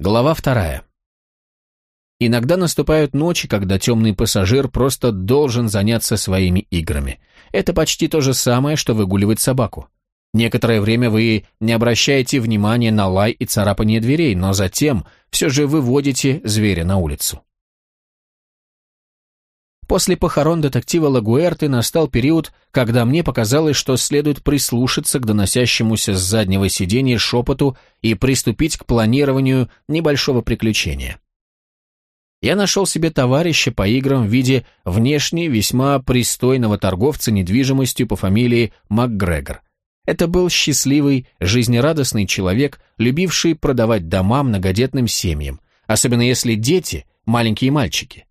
Глава вторая. Иногда наступают ночи, когда темный пассажир просто должен заняться своими играми. Это почти то же самое, что выгуливать собаку. Некоторое время вы не обращаете внимания на лай и царапание дверей, но затем все же выводите зверя на улицу. После похорон детектива Лагуэрты настал период, когда мне показалось, что следует прислушаться к доносящемуся с заднего сиденья шепоту и приступить к планированию небольшого приключения. Я нашел себе товарища по играм в виде внешне весьма пристойного торговца недвижимостью по фамилии МакГрегор. Это был счастливый, жизнерадостный человек, любивший продавать дома многодетным семьям, особенно если дети – маленькие мальчики.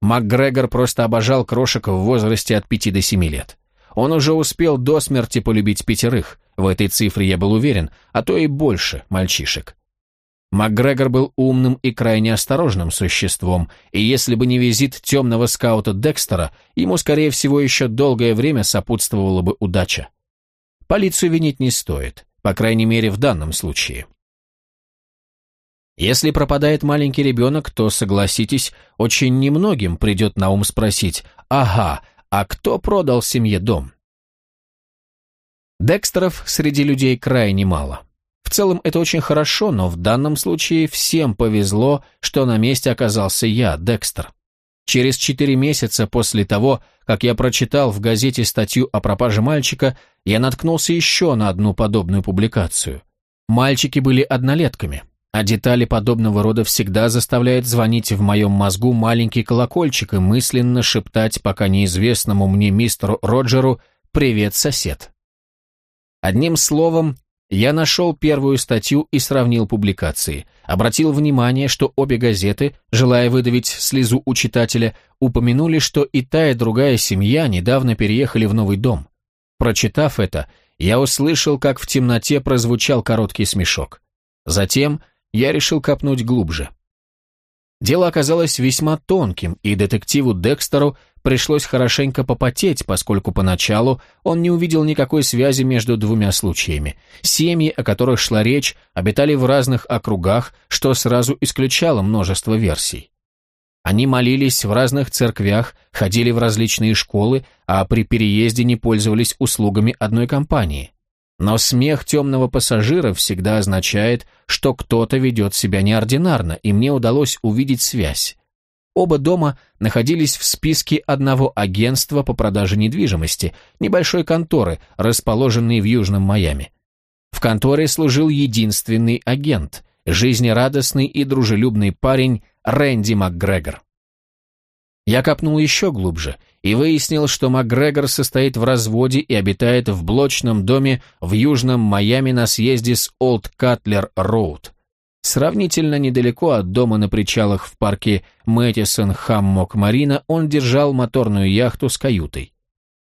МакГрегор просто обожал крошек в возрасте от 5 до 7 лет. Он уже успел до смерти полюбить пятерых, в этой цифре я был уверен, а то и больше мальчишек. МакГрегор был умным и крайне осторожным существом, и если бы не визит темного скаута Декстера, ему, скорее всего, еще долгое время сопутствовала бы удача. Полицию винить не стоит, по крайней мере, в данном случае. Если пропадает маленький ребенок, то, согласитесь, очень немногим придет на ум спросить «Ага, а кто продал семье дом?» Декстеров среди людей крайне мало. В целом это очень хорошо, но в данном случае всем повезло, что на месте оказался я, Декстер. Через четыре месяца после того, как я прочитал в газете статью о пропаже мальчика, я наткнулся еще на одну подобную публикацию. Мальчики были однолетками, а детали подобного рода всегда заставляют звонить в моем мозгу маленький колокольчик и мысленно шептать пока неизвестному мне мистеру Роджеру «Привет, сосед». Одним словом, я нашел первую статью и сравнил публикации. Обратил внимание, что обе газеты, желая выдавить слезу у читателя, упомянули, что и та, и другая семья недавно переехали в новый дом. Прочитав это, я услышал, как в темноте прозвучал короткий смешок. Затем я решил копнуть глубже. Дело оказалось весьма тонким, и детективу Декстеру пришлось хорошенько попотеть, поскольку поначалу он не увидел никакой связи между двумя случаями. Семьи, о которых шла речь, обитали в разных округах, что сразу исключало множество версий. Они молились в разных церквях, ходили в различные школы, а при переезде не пользовались услугами одной компании. Но смех темного пассажира всегда означает, что кто-то ведет себя неординарно, и мне удалось увидеть связь. Оба дома находились в списке одного агентства по продаже недвижимости, небольшой конторы, расположенной в Южном Майами. В конторе служил единственный агент, жизнерадостный и дружелюбный парень Рэнди МакГрегор. Я копнул еще глубже и выяснил, что МакГрегор состоит в разводе и обитает в блочном доме в южном Майами на съезде с Олд Катлер Роуд. Сравнительно недалеко от дома на причалах в парке Мэттисон Хаммок Марина он держал моторную яхту с каютой.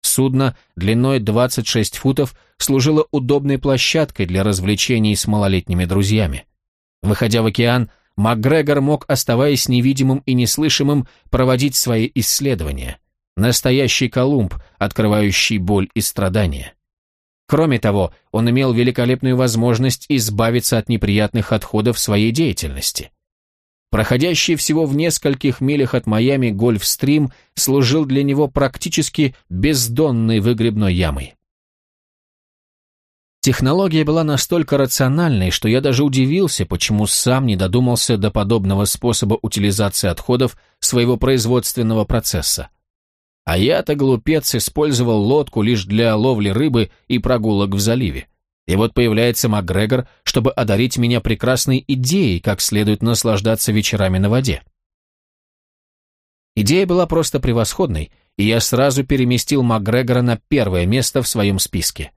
Судно длиной 26 футов служило удобной площадкой для развлечений с малолетними друзьями. Выходя в океан, МакГрегор мог, оставаясь невидимым и неслышимым, проводить свои исследования. Настоящий Колумб, открывающий боль и страдания. Кроме того, он имел великолепную возможность избавиться от неприятных отходов своей деятельности. Проходящий всего в нескольких милях от Майами Гольфстрим служил для него практически бездонной выгребной ямой. Технология была настолько рациональной, что я даже удивился, почему сам не додумался до подобного способа утилизации отходов своего производственного процесса. А я-то, глупец, использовал лодку лишь для ловли рыбы и прогулок в заливе. И вот появляется Макгрегор, чтобы одарить меня прекрасной идеей, как следует наслаждаться вечерами на воде. Идея была просто превосходной, и я сразу переместил Макгрегора на первое место в своем списке.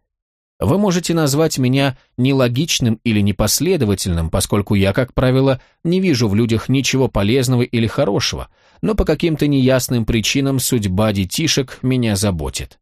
Вы можете назвать меня нелогичным или непоследовательным, поскольку я, как правило, не вижу в людях ничего полезного или хорошего, но по каким-то неясным причинам судьба детишек меня заботит.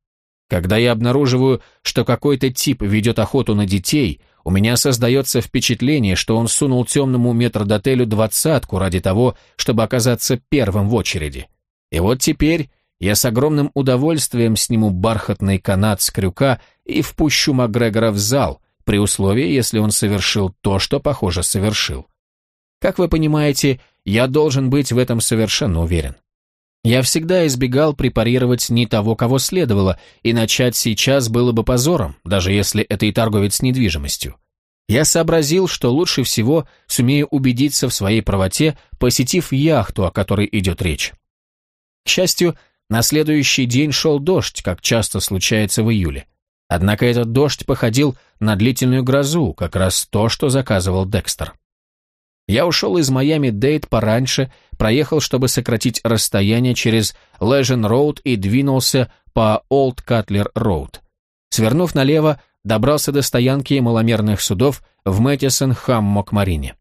Когда я обнаруживаю, что какой-то тип ведет охоту на детей, у меня создается впечатление, что он сунул темному метрдотелю двадцатку ради того, чтобы оказаться первым в очереди. И вот теперь я с огромным удовольствием сниму бархатный канат с крюка и впущу Макгрегора в зал, при условии, если он совершил то, что, похоже, совершил. Как вы понимаете, я должен быть в этом совершенно уверен. Я всегда избегал препарировать не того, кого следовало, и начать сейчас было бы позором, даже если это и торговец недвижимостью. Я сообразил, что лучше всего сумею убедиться в своей правоте, посетив яхту, о которой идет речь. К счастью, на следующий день шел дождь, как часто случается в июле. Однако этот дождь походил на длительную грозу, как раз то, что заказывал Декстер. Я ушел из Майами-Дейд пораньше, проехал, чтобы сократить расстояние через Лежен-Роуд и двинулся по Олд Катлер-Роуд. Свернув налево, добрался до стоянки маломерных судов в Мэтисон-Хаммок-Марине.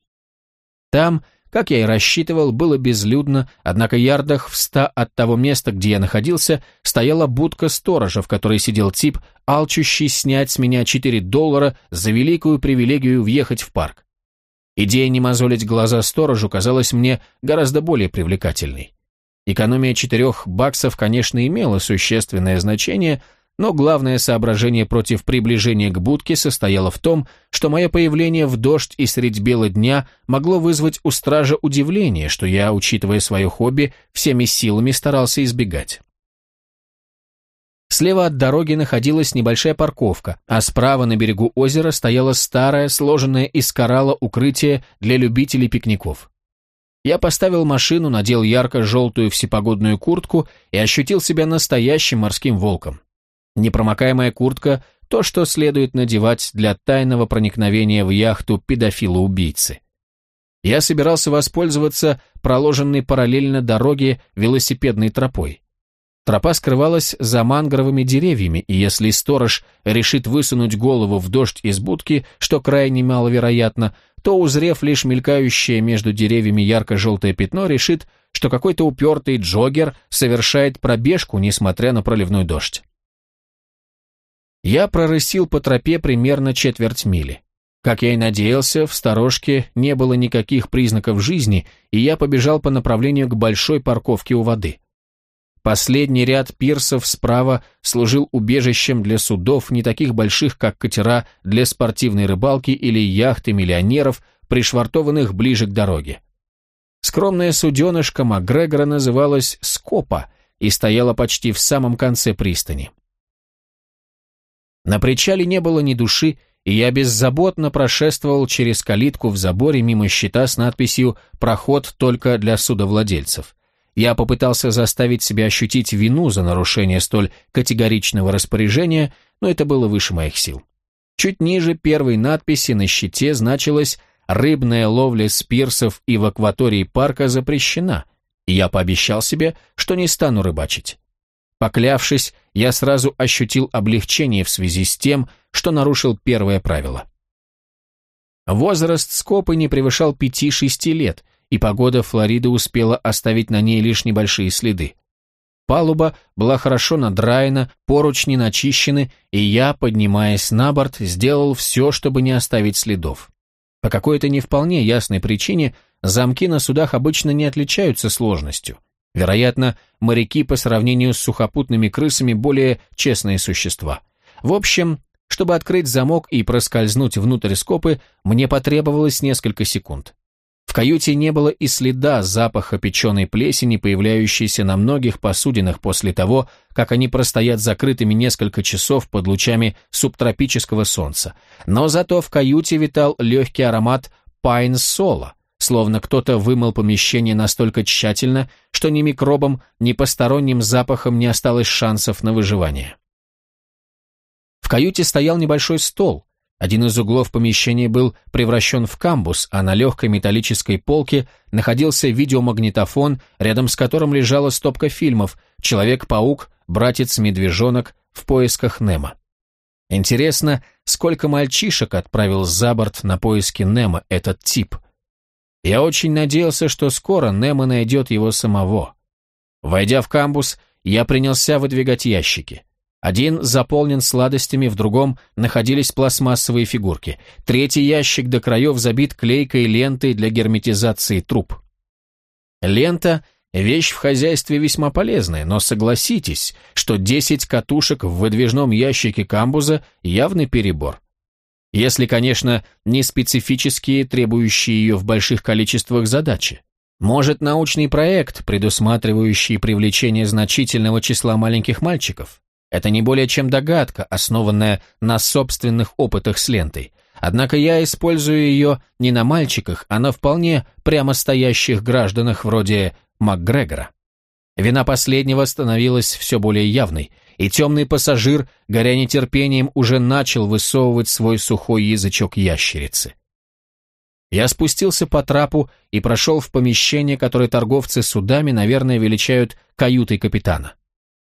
Там, как я и рассчитывал, было безлюдно, однако ярдах в ста от того места, где я находился, стояла будка сторожа, в которой сидел тип, алчущий снять с меня 4 доллара за великую привилегию въехать в парк. Идея не мозолить глаза сторожу казалась мне гораздо более привлекательной. Экономия четырех баксов, конечно, имела существенное значение, но главное соображение против приближения к будке состояло в том, что мое появление в дождь и средь бела дня могло вызвать у стража удивление, что я, учитывая свое хобби, всеми силами старался избегать. Слева от дороги находилась небольшая парковка, а справа на берегу озера стояло старое, сложенное из коралла укрытие для любителей пикников. Я поставил машину, надел ярко-желтую всепогодную куртку и ощутил себя настоящим морским волком. Непромокаемая куртка – то, что следует надевать для тайного проникновения в яхту педофила-убийцы. Я собирался воспользоваться проложенной параллельно дороге велосипедной тропой. Тропа скрывалась за мангровыми деревьями, и если сторож решит высунуть голову в дождь из будки, что крайне маловероятно, то, узрев лишь мелькающее между деревьями ярко-желтое пятно, решит, что какой-то упертый джогер совершает пробежку, несмотря на проливной дождь. Я прорысил по тропе примерно четверть мили. Как я и надеялся, в сторожке не было никаких признаков жизни, и я побежал по направлению к большой парковке у воды. Последний ряд пирсов справа служил убежищем для судов, не таких больших, как катера для спортивной рыбалки или яхты миллионеров, пришвартованных ближе к дороге. Скромная суденышка Макгрегора называлась «Скопа» и стояла почти в самом конце пристани. На причале не было ни души, и я беззаботно прошествовал через калитку в заборе мимо щита с надписью «Проход только для судовладельцев». Я попытался заставить себя ощутить вину за нарушение столь категоричного распоряжения, но это было выше моих сил. Чуть ниже первой надписи на щите значилось «Рыбная ловля спирсов и в акватории парка запрещена», и я пообещал себе, что не стану рыбачить. Поклявшись, я сразу ощутил облегчение в связи с тем, что нарушил первое правило. Возраст скопы не превышал пяти-шести лет – и погода Флориды успела оставить на ней лишь небольшие следы. Палуба была хорошо надраена, поручни начищены, и я, поднимаясь на борт, сделал все, чтобы не оставить следов. По какой-то не вполне ясной причине замки на судах обычно не отличаются сложностью. Вероятно, моряки по сравнению с сухопутными крысами более честные существа. В общем, чтобы открыть замок и проскользнуть внутрь скопы, мне потребовалось несколько секунд. Каюте не было и следа запаха печеной плесени, появляющейся на многих посудинах после того, как они простоят закрытыми несколько часов под лучами субтропического солнца. Но зато в каюте витал легкий аромат пайн-сола, словно кто-то вымыл помещение настолько тщательно, что ни микробам, ни посторонним запахом не осталось шансов на выживание. В каюте стоял небольшой стол, один из углов помещения был превращен в камбус, а на легкой металлической полке находился видеомагнитофон, рядом с которым лежала стопка фильмов «Человек-паук», «Братец-медвежонок», «В поисках Немо». Интересно, сколько мальчишек отправил за борт на поиски Немо этот тип? Я очень надеялся, что скоро Немо найдет его самого. Войдя в камбус, я принялся выдвигать ящики. Один заполнен сладостями, в другом находились пластмассовые фигурки. Третий ящик до краев забит клейкой лентой для герметизации труб. Лента – вещь в хозяйстве весьма полезная, но согласитесь, что 10 катушек в выдвижном ящике камбуза – явный перебор. Если, конечно, не специфические, требующие ее в больших количествах задачи. Может, научный проект, предусматривающий привлечение значительного числа маленьких мальчиков? Это не более чем догадка, основанная на собственных опытах с лентой. Однако я использую ее не на мальчиках, а на вполне прямо стоящих гражданах вроде МакГрегора. Вина последнего становилась все более явной, и темный пассажир, горя нетерпением, уже начал высовывать свой сухой язычок ящерицы. Я спустился по трапу и прошел в помещение, которое торговцы судами, наверное, величают каютой капитана.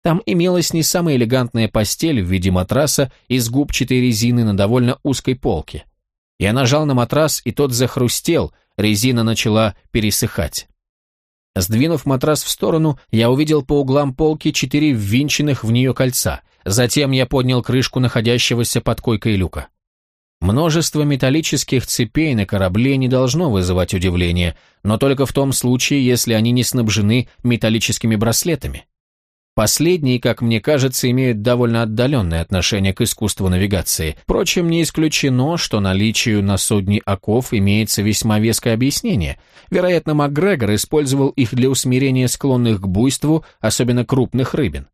Там имелась не самая элегантная постель в виде матраса из губчатой резины на довольно узкой полке. Я нажал на матрас, и тот захрустел, резина начала пересыхать. Сдвинув матрас в сторону, я увидел по углам полки четыре ввинченных в нее кольца. Затем я поднял крышку находящегося под койкой люка. Множество металлических цепей на корабле не должно вызывать удивления, но только в том случае, если они не снабжены металлическими браслетами. Последние, как мне кажется, имеют довольно отдаленное отношение к искусству навигации. Впрочем, не исключено, что наличию на судне оков имеется весьма веское объяснение. Вероятно, МакГрегор использовал их для усмирения склонных к буйству, особенно крупных рыбин.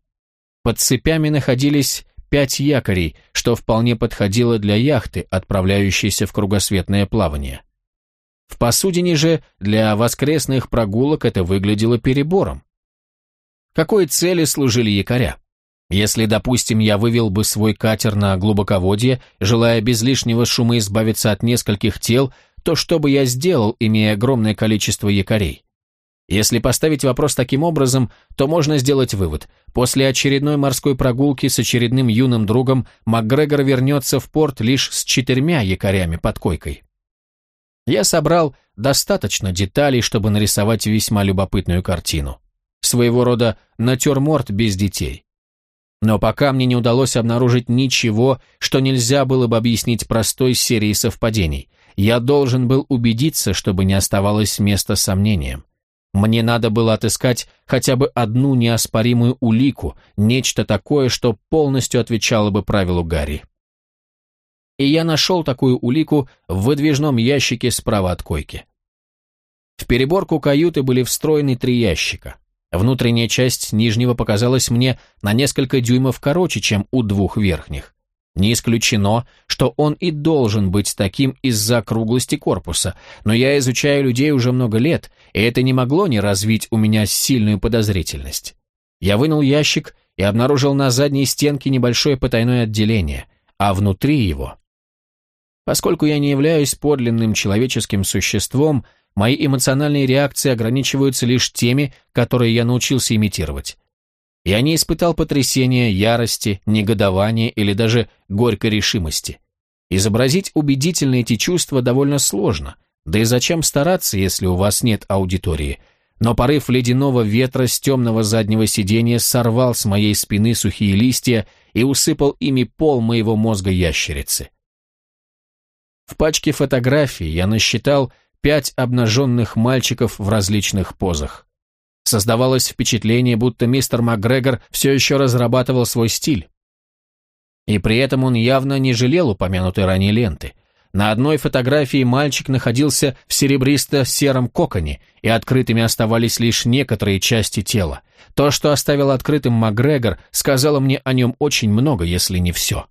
Под цепями находились пять якорей, что вполне подходило для яхты, отправляющейся в кругосветное плавание. В посудине же для воскресных прогулок это выглядело перебором. Какой цели служили якоря? Если, допустим, я вывел бы свой катер на глубоководье, желая без лишнего шума избавиться от нескольких тел, то что бы я сделал, имея огромное количество якорей? Если поставить вопрос таким образом, то можно сделать вывод. После очередной морской прогулки с очередным юным другом МакГрегор вернется в порт лишь с четырьмя якорями под койкой. Я собрал достаточно деталей, чтобы нарисовать весьма любопытную картину своего рода натюрморт без детей. Но пока мне не удалось обнаружить ничего, что нельзя было бы объяснить простой серией совпадений. Я должен был убедиться, чтобы не оставалось места сомнениям. Мне надо было отыскать хотя бы одну неоспоримую улику, нечто такое, что полностью отвечало бы правилу Гарри. И я нашел такую улику в выдвижном ящике справа от койки. В переборку каюты были встроены три ящика. Внутренняя часть нижнего показалась мне на несколько дюймов короче, чем у двух верхних. Не исключено, что он и должен быть таким из-за круглости корпуса, но я изучаю людей уже много лет, и это не могло не развить у меня сильную подозрительность. Я вынул ящик и обнаружил на задней стенке небольшое потайное отделение, а внутри его... Поскольку я не являюсь подлинным человеческим существом, Мои эмоциональные реакции ограничиваются лишь теми, которые я научился имитировать. Я не испытал потрясения, ярости, негодования или даже горькой решимости. Изобразить убедительно эти чувства довольно сложно, да и зачем стараться, если у вас нет аудитории. Но порыв ледяного ветра с темного заднего сиденья сорвал с моей спины сухие листья и усыпал ими пол моего мозга ящерицы. В пачке фотографий я насчитал пять обнаженных мальчиков в различных позах. Создавалось впечатление, будто мистер МакГрегор все еще разрабатывал свой стиль. И при этом он явно не жалел упомянутой ранее ленты. На одной фотографии мальчик находился в серебристо-сером коконе, и открытыми оставались лишь некоторые части тела. То, что оставил открытым МакГрегор, сказало мне о нем очень много, если не все.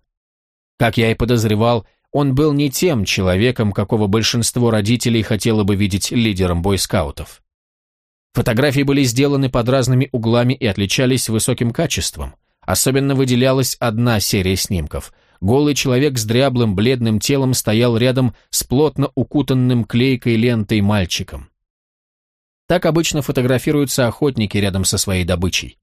Как я и подозревал, он был не тем человеком, какого большинство родителей хотело бы видеть лидером бойскаутов. Фотографии были сделаны под разными углами и отличались высоким качеством. Особенно выделялась одна серия снимков. Голый человек с дряблым бледным телом стоял рядом с плотно укутанным клейкой лентой мальчиком. Так обычно фотографируются охотники рядом со своей добычей.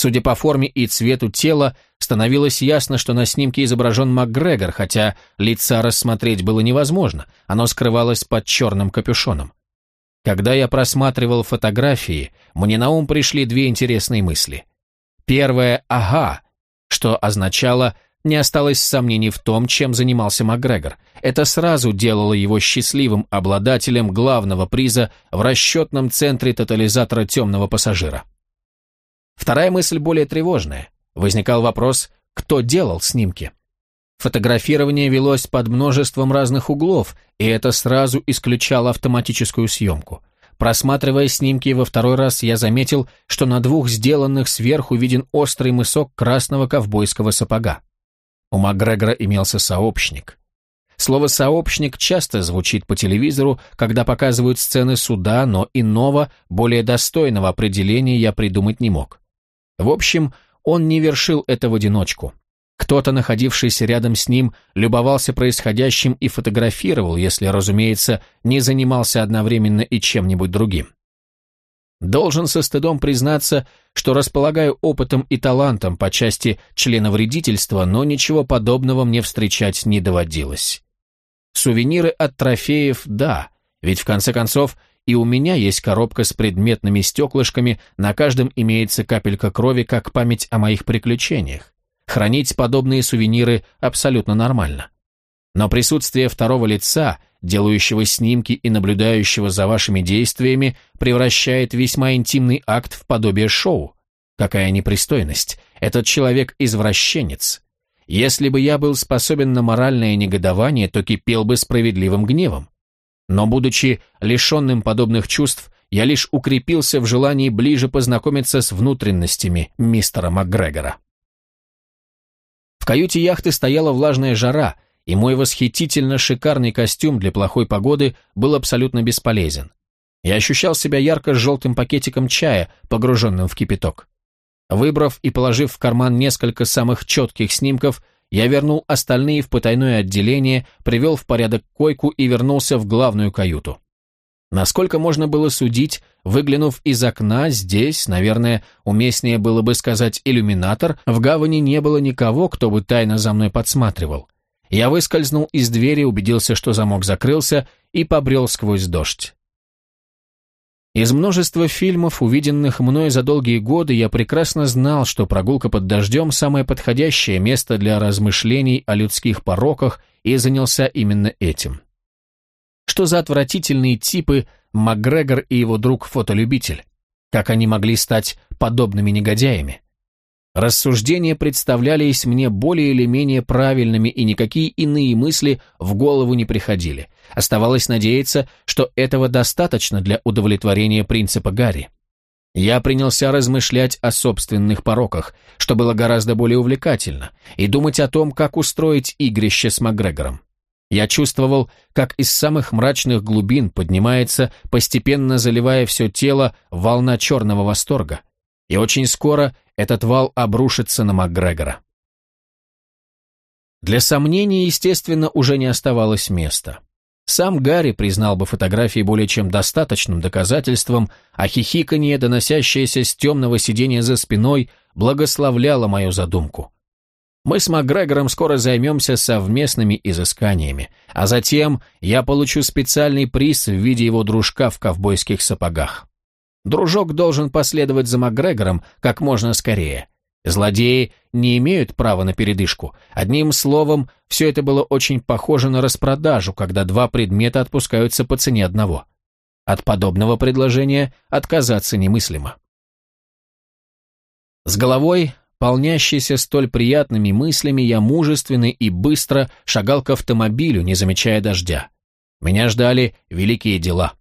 Судя по форме и цвету тела, становилось ясно, что на снимке изображен МакГрегор, хотя лица рассмотреть было невозможно, оно скрывалось под черным капюшоном. Когда я просматривал фотографии, мне на ум пришли две интересные мысли. Первое «ага», что означало «не осталось сомнений в том, чем занимался МакГрегор». Это сразу делало его счастливым обладателем главного приза в расчетном центре тотализатора темного пассажира. Вторая мысль более тревожная. Возникал вопрос, кто делал снимки. Фотографирование велось под множеством разных углов, и это сразу исключало автоматическую съемку. Просматривая снимки во второй раз, я заметил, что на двух сделанных сверху виден острый мысок красного ковбойского сапога. У Макгрегора имелся сообщник. Слово «сообщник» часто звучит по телевизору, когда показывают сцены суда, но иного, более достойного определения я придумать не мог. В общем, он не вершил это в одиночку. Кто-то, находившийся рядом с ним, любовался происходящим и фотографировал, если, разумеется, не занимался одновременно и чем-нибудь другим. Должен со стыдом признаться, что располагаю опытом и талантом по части членовредительства, но ничего подобного мне встречать не доводилось. Сувениры от трофеев – да, ведь в конце концов и у меня есть коробка с предметными стеклышками, на каждом имеется капелька крови, как память о моих приключениях. Хранить подобные сувениры абсолютно нормально. Но присутствие второго лица, делающего снимки и наблюдающего за вашими действиями, превращает весьма интимный акт в подобие шоу. Какая непристойность. Этот человек извращенец. Если бы я был способен на моральное негодование, то кипел бы справедливым гневом. Но, будучи лишенным подобных чувств, я лишь укрепился в желании ближе познакомиться с внутренностями мистера МакГрегора. В каюте яхты стояла влажная жара, и мой восхитительно шикарный костюм для плохой погоды был абсолютно бесполезен. Я ощущал себя ярко-желтым пакетиком чая, погруженным в кипяток. Выбрав и положив в карман несколько самых четких снимков, я вернул остальные в потайное отделение, привел в порядок койку и вернулся в главную каюту. Насколько можно было судить, выглянув из окна, здесь, наверное, уместнее было бы сказать иллюминатор, в гавани не было никого, кто бы тайно за мной подсматривал. Я выскользнул из двери, убедился, что замок закрылся, и побрел сквозь дождь. Из множества фильмов, увиденных мной за долгие годы, я прекрасно знал, что прогулка под дождем – самое подходящее место для размышлений о людских пороках, и занялся именно этим. Что за отвратительные типы Макгрегор и его друг-фотолюбитель? Как они могли стать подобными негодяями? Рассуждения представлялись мне более или менее правильными, и никакие иные мысли в голову не приходили. Оставалось надеяться, что этого достаточно для удовлетворения принципа Гарри. Я принялся размышлять о собственных пороках, что было гораздо более увлекательно, и думать о том, как устроить игрище с Макгрегором. Я чувствовал, как из самых мрачных глубин поднимается, постепенно заливая все тело, волна черного восторга. И очень скоро этот вал обрушится на Макгрегора. Для сомнений, естественно, уже не оставалось места. Сам Гарри признал бы фотографии более чем достаточным доказательством, а хихиканье, доносящееся с темного сидения за спиной, благословляло мою задумку. Мы с Макгрегором скоро займемся совместными изысканиями, а затем я получу специальный приз в виде его дружка в ковбойских сапогах. Дружок должен последовать за Макгрегором как можно скорее. Злодеи не имеют права на передышку. Одним словом, все это было очень похоже на распродажу, когда два предмета отпускаются по цене одного. От подобного предложения отказаться немыслимо. С головой Полнящийся столь приятными мыслями, я мужественно и быстро шагал к автомобилю, не замечая дождя. Меня ждали великие дела.